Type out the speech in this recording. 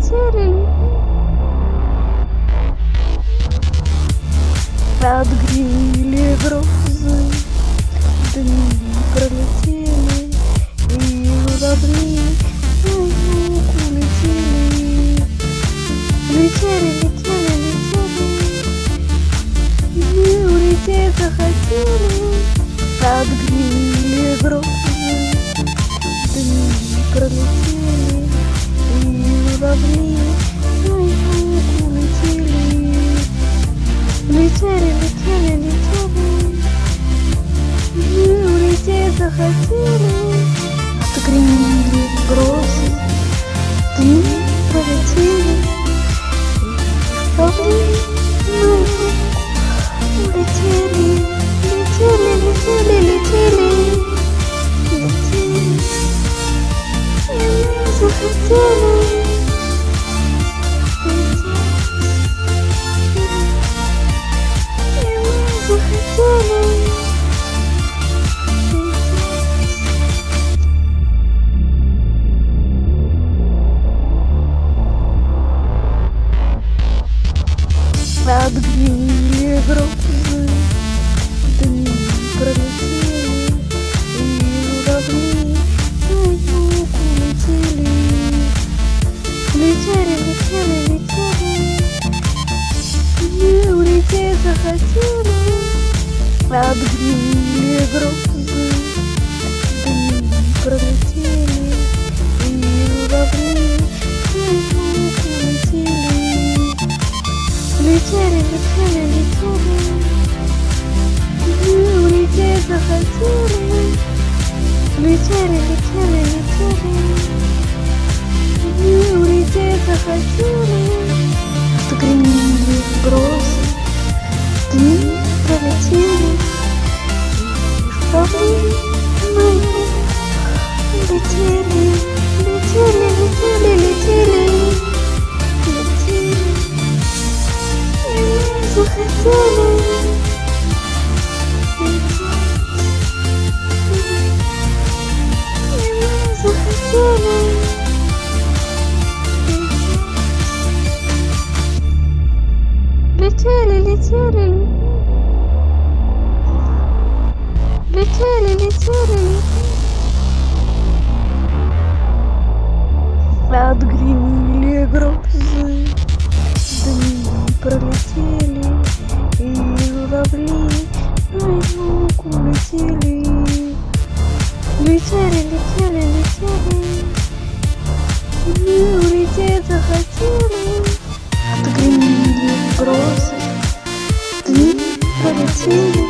летели. Отгремели грозы, дни пролетели, и юг улетели. Летели, летели, летели, и улететь захотели. Отгремели грозы, дни пролетели, захотели. Отгремели грозы, дни пролетели, и журавли на юг улетели. Летели, летели, летели, летели, и мы захотели. Грозы, дни пролетели, и журавли на юг. Летели, летели, летели, и улететь захотели. Отгремели грозы, захотели. Летели, летели, летели, и улететь захотели. Отгремели грозы, дни пролетели, юг улетели. Летели, Летели, летели, летели, Отгремели грозы, дни пролетели, и журавли на юг улетели. Летели, летели, летели, и улететь захотели. Пролетели, и